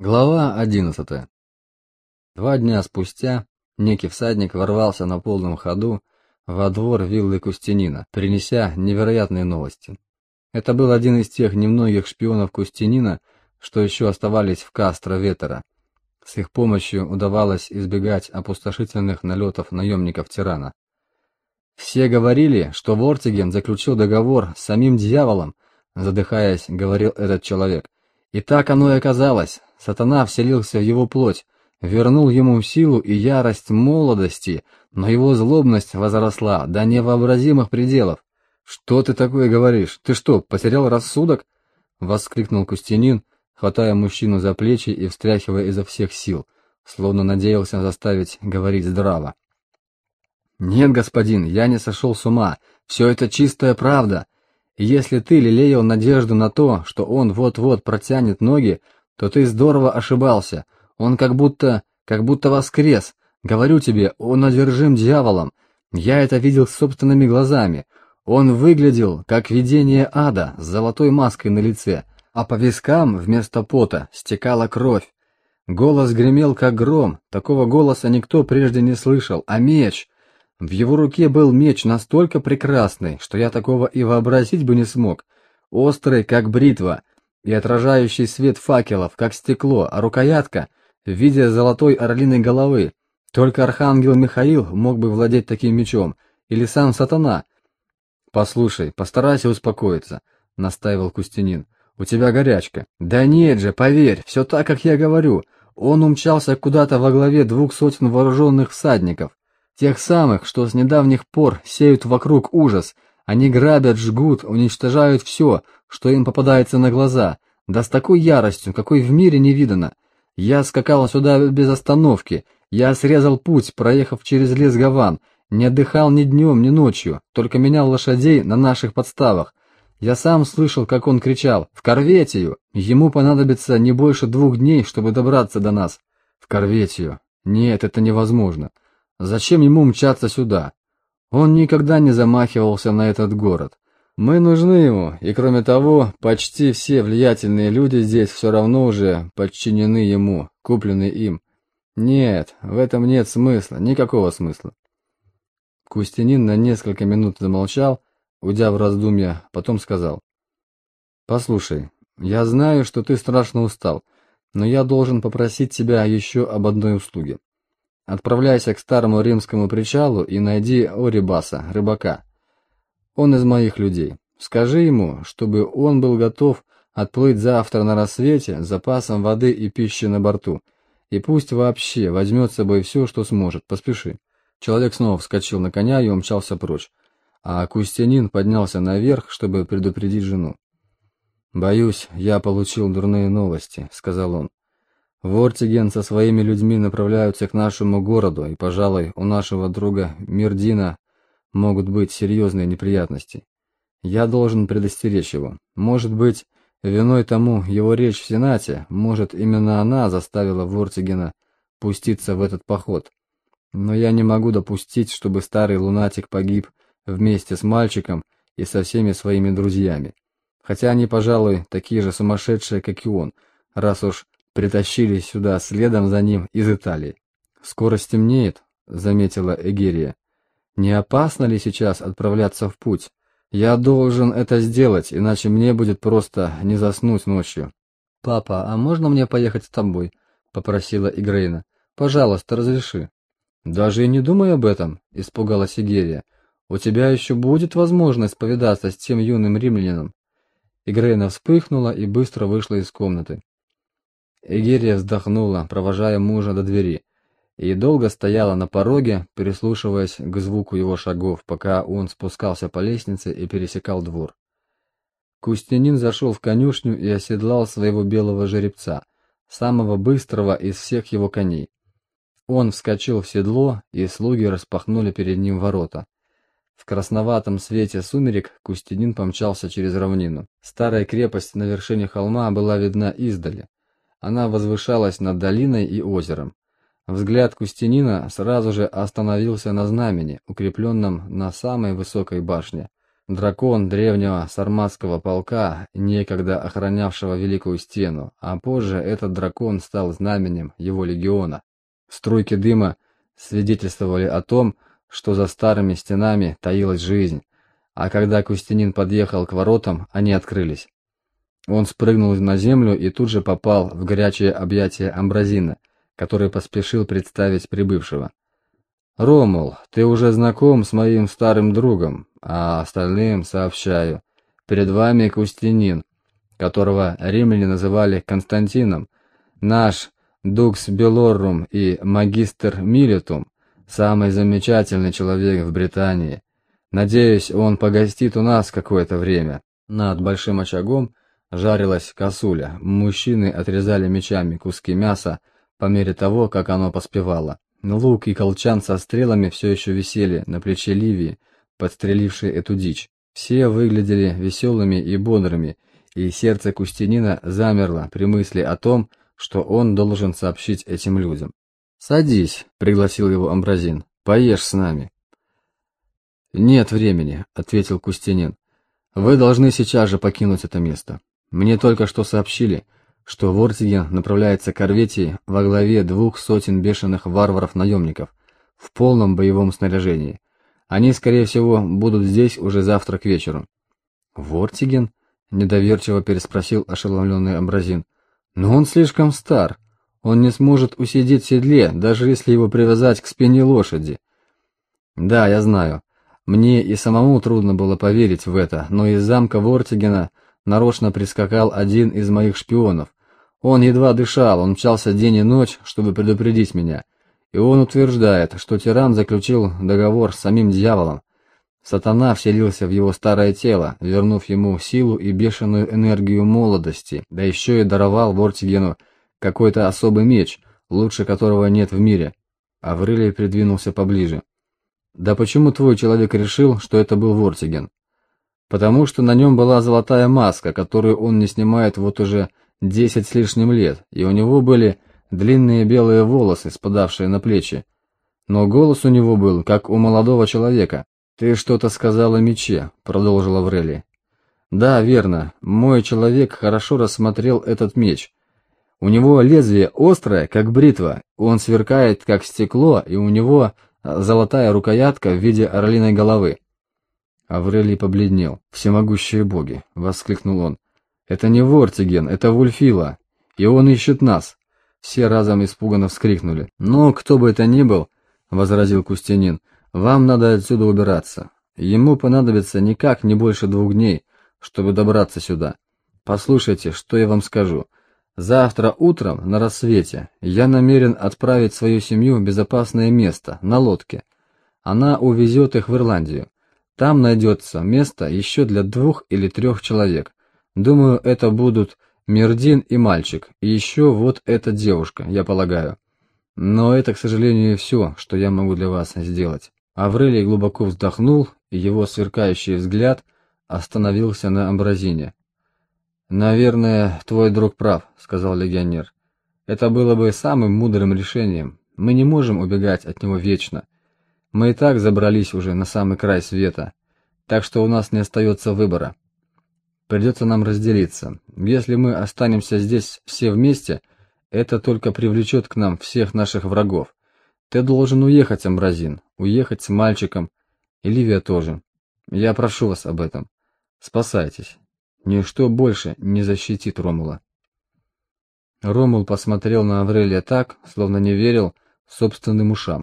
Глава одиннадцатая. Два дня спустя некий всадник ворвался на полном ходу во двор виллы Кустянина, принеся невероятные новости. Это был один из тех немногих шпионов Кустянина, что еще оставались в Кастро-Ветера. С их помощью удавалось избегать опустошительных налетов наемников-тирана. Все говорили, что Вортиген заключил договор с самим дьяволом, задыхаясь, говорил этот человек. И так оно и оказалось. Сатана вселился в его плоть, вернул ему силу и ярость молодости, но его злобность возросла до невообразимых пределов. «Что ты такое говоришь? Ты что, потерял рассудок?» — воскликнул Кустянин, хватая мужчину за плечи и встряхивая изо всех сил, словно надеялся заставить говорить здраво. «Нет, господин, я не сошел с ума. Все это чистая правда. Если ты лелеял надежду на то, что он вот-вот протянет ноги, то ты здорово ошибался. Он как будто, как будто воскрес. Говорю тебе, он одержим дьяволом. Я это видел собственными глазами. Он выглядел, как видение ада, с золотой маской на лице, а по вискам вместо пота стекала кровь. Голос гремел, как гром, такого голоса никто прежде не слышал, а меч... В его руке был меч настолько прекрасный, что я такого и вообразить бы не смог. Острый, как бритва, и отражающий свет факелов, как стекло, а рукоятка в виде золотой орлиной головы. Только архангел Михаил мог бы владеть таким мечом, или сам сатана. «Послушай, постарайся успокоиться», — настаивал Кустянин. «У тебя горячка». «Да нет же, поверь, все так, как я говорю. Он умчался куда-то во главе двух сотен вооруженных всадников, тех самых, что с недавних пор сеют вокруг ужас, они грабят, жгут, уничтожают все, что им попадается на глаза, да с такой яростью, какой в мире не видано. Я скакал сюда без остановки, я срезал путь, проехав через лес Гаван, не отдыхал ни днем, ни ночью, только менял лошадей на наших подставах. Я сам слышал, как он кричал «В Корветию!» Ему понадобится не больше двух дней, чтобы добраться до нас. В Корветию. Нет, это невозможно. Зачем ему мчаться сюда? Он никогда не замахивался на этот город. Мы нужны ему, и кроме того, почти все влиятельные люди здесь все равно уже подчинены ему, куплены им. Нет, в этом нет смысла, никакого смысла. Кустянин на несколько минут замолчал, уйдя в раздумья, потом сказал. «Послушай, я знаю, что ты страшно устал, но я должен попросить тебя еще об одной услуге. Отправляйся к старому римскому причалу и найди Орибаса, рыбака. Он из моих людей. Скажи ему, чтобы он был готов отплыть завтра на рассвете с запасом воды и пищи на борту. И пусть вообще возьмет с собой все, что сможет. Поспеши. Человек снова вскочил на коня и умчался прочь. А Кустянин поднялся наверх, чтобы предупредить жену. «Боюсь, я получил дурные новости», — сказал он. Вортиген со своими людьми направляются к нашему городу, и, пожалуй, у нашего друга Мирдина могут быть серьезные неприятности. Я должен предостеречь его. Может быть, виной тому его речь в Сенате, может, именно она заставила Вортигена пуститься в этот поход. Но я не могу допустить, чтобы старый лунатик погиб вместе с мальчиком и со всеми своими друзьями. Хотя они, пожалуй, такие же сумасшедшие, как и он, раз уж притащили сюда следом за ним из Италии. «Скоро стемнеет», — заметила Эгерия. «Не опасно ли сейчас отправляться в путь? Я должен это сделать, иначе мне будет просто не заснуть ночью». «Папа, а можно мне поехать с тобой?» — попросила Игрейна. «Пожалуйста, разреши». «Даже и не думай об этом», — испугалась Игерия. «У тебя еще будет возможность повидаться с тем юным римлянином». Игрейна вспыхнула и быстро вышла из комнаты. Эгерия вздохнула, провожая мужа до двери, и долго стояла на пороге, прислушиваясь к звуку его шагов, пока он спускался по лестнице и пересекал двор. Кустянин зашел в конюшню и оседлал своего белого жеребца, самого быстрого из всех его коней. Он вскочил в седло, и слуги распахнули перед ним ворота. В красноватом свете сумерек Кустянин помчался через равнину. Старая крепость на вершине холма была видна издали. Она возвышалась над долиной и озером. Взгляд Кустянина сразу же остановился на знамени, укрепленном на самой высокой башне. дракон древнего сарматского полка, некогда охранявшего Великую Стену, а позже этот дракон стал знаменем его легиона. Струйки дыма свидетельствовали о том, что за старыми стенами таилась жизнь, а когда Кустянин подъехал к воротам, они открылись. Он спрыгнул на землю и тут же попал в горячее объятие Амбразина, который поспешил представить прибывшего. «Ромул, ты уже знаком с моим старым другом, а остальным сообщаю. Перед вами Кустянин, которого римляне называли Константином, наш Дукс Белоррум и магистр Милитум, самый замечательный человек в Британии. Надеюсь, он погостит у нас какое-то время». Над большим очагом жарилась косуля, мужчины отрезали мечами куски мяса по мере того, как оно поспевало. Лук и колчан со стрелами все еще висели на плече Ливии, подстрелившей эту дичь. Все выглядели веселыми и бодрыми, и сердце Кустянина замерло при мысли о том, что он должен сообщить этим людям. «Садись», — пригласил его Амбразин, — «поешь с нами». «Нет времени», — ответил Кустянин. «Вы должны сейчас же покинуть это место. Мне только что сообщили, что Вортиген направляется к Орветии во главе двух сотен бешеных варваров-наемников в полном боевом снаряжении. Они, скорее всего, будут здесь уже завтра к вечеру. «Вортиген?» — недоверчиво переспросил ошеломленный Амбразин. «Но он слишком стар. Он не сможет усидеть в седле, даже если его привязать к спине лошади». «Да, я знаю. Мне и самому трудно было поверить в это, но из замка Вортигена нарочно прискакал один из моих шпионов. Он едва дышал, он мчался день и ночь, чтобы предупредить меня. И он утверждает, что тиран заключил договор с самим дьяволом. Сатана вселился в его старое тело, вернув ему силу и бешеную энергию молодости, да еще и даровал Вортигену какой-то особый меч, лучше которого нет в мире. Аврелий придвинулся поближе. «Да почему твой человек решил, что это был Вортиген?» Потому что на нем была золотая маска, которую он не снимает вот уже десять с лишним лет, и у него были длинные белые волосы, спадавшие на плечи. Но голос у него был, как у молодого человека. «Ты что-то сказал о мече», — продолжил Аврелий. «Да, верно. Мой человек хорошо рассмотрел этот меч. У него лезвие острое, как бритва, он сверкает, как стекло, и у него золотая рукоятка в виде орлиной головы. Аврелий побледнел. «Всемогущие боги!» — воскликнул он. «Это не Вортиген, это Вульфила, и он ищет нас!» Все разом испуганно вскрикнули. «Но кто бы это ни был, — возразил Кустянин, — вам надо отсюда убираться. Ему понадобится никак не больше двух дней, чтобы добраться сюда. Послушайте, что я вам скажу. Завтра утром, на рассвете, я намерен отправить свою семью в безопасное место, на лодке. Она увезет их в Ирландию. Там найдется место еще для двух или трех человек. Думаю, это будут Мердин и мальчик, и еще вот эта девушка, я полагаю. Но это, к сожалению, все, что я могу для вас сделать». Аврелий глубоко вздохнул, и его сверкающий взгляд остановился на Амбразине. «Наверное, твой друг прав», — сказал легионер. «Это было бы самым мудрым решением. Мы не можем убегать от него вечно. Мы и так забрались уже на самый край света, так что у нас не остается выбора. Придется нам разделиться. Если мы останемся здесь все вместе, это только привлечет к нам всех наших врагов. Ты должен уехать, Амбразин, уехать с мальчиком, и Ливия тоже. Я прошу вас об этом. Спасайтесь. Ничто больше не защитит Ромула. Ромул посмотрел на Аврелия так, словно не верил собственным ушам.